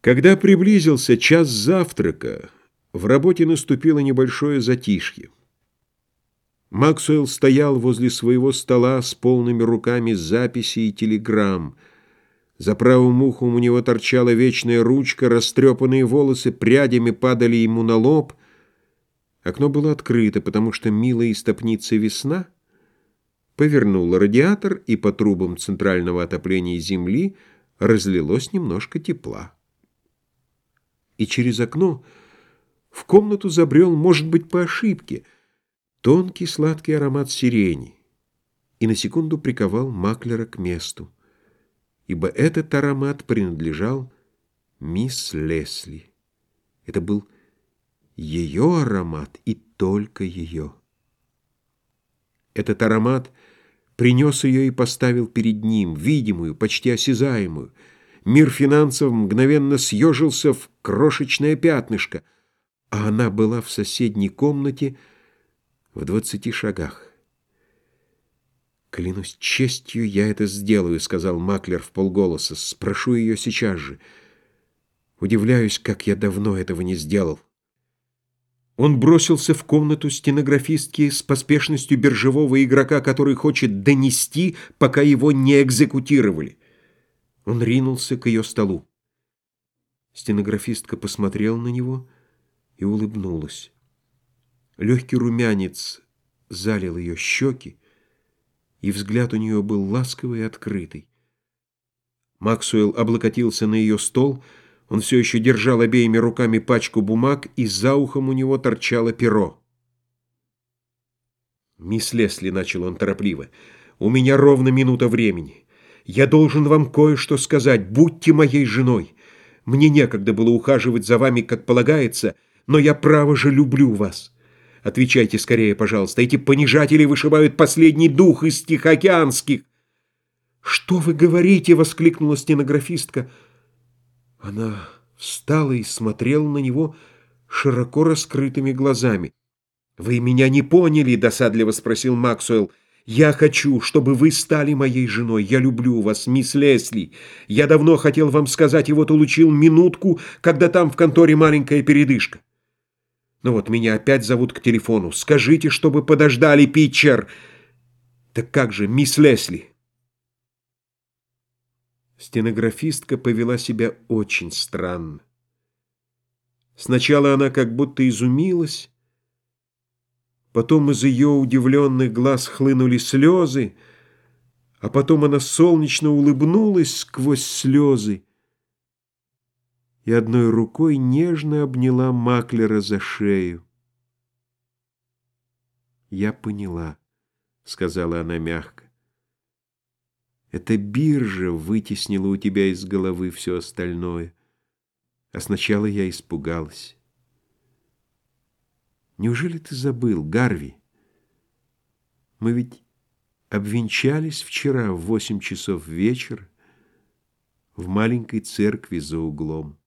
Когда приблизился час завтрака, в работе наступило небольшое затишье. Максуэлл стоял возле своего стола с полными руками записей и телеграмм. За правым ухом у него торчала вечная ручка, растрепанные волосы прядями падали ему на лоб. Окно было открыто, потому что милая истопница весна повернула радиатор, и по трубам центрального отопления Земли разлилось немножко тепла и через окно в комнату забрел, может быть, по ошибке, тонкий сладкий аромат сирени и на секунду приковал Маклера к месту, ибо этот аромат принадлежал мисс Лесли. Это был ее аромат и только ее. Этот аромат принес ее и поставил перед ним, видимую, почти осязаемую, Мир финансов мгновенно съежился в крошечное пятнышко, а она была в соседней комнате в двадцати шагах. «Клянусь честью, я это сделаю», — сказал Маклер в полголоса. «Спрошу ее сейчас же. Удивляюсь, как я давно этого не сделал». Он бросился в комнату стенографистки с поспешностью биржевого игрока, который хочет донести, пока его не экзекутировали. Он ринулся к ее столу. Стенографистка посмотрела на него и улыбнулась. Легкий румянец залил ее щеки, и взгляд у нее был ласковый и открытый. Максуэлл облокотился на ее стол, он все еще держал обеими руками пачку бумаг, и за ухом у него торчало перо. «Мисс Лесли», — начал он торопливо, — «у меня ровно минута времени. Я должен вам кое-что сказать. Будьте моей женой. Мне некогда было ухаживать за вами, как полагается, но я, право же, люблю вас. Отвечайте скорее, пожалуйста. Эти понижатели вышибают последний дух из Тихоокеанских. «Что вы говорите?» — воскликнула стенографистка. Она встала и смотрела на него широко раскрытыми глазами. «Вы меня не поняли?» — досадливо спросил Максуэлл. Я хочу, чтобы вы стали моей женой. Я люблю вас, мисс Лесли. Я давно хотел вам сказать, и вот улучил минутку, когда там в конторе маленькая передышка. Ну вот, меня опять зовут к телефону. Скажите, чтобы подождали, питчер. Так как же, мисс Лесли? Стенографистка повела себя очень странно. Сначала она как будто изумилась, Потом из ее удивленных глаз хлынули слезы, а потом она солнечно улыбнулась сквозь слезы и одной рукой нежно обняла Маклера за шею. «Я поняла», — сказала она мягко. «Эта биржа вытеснила у тебя из головы все остальное, а сначала я испугалась». Неужели ты забыл, Гарви? Мы ведь обвенчались вчера в восемь часов вечера в маленькой церкви за углом.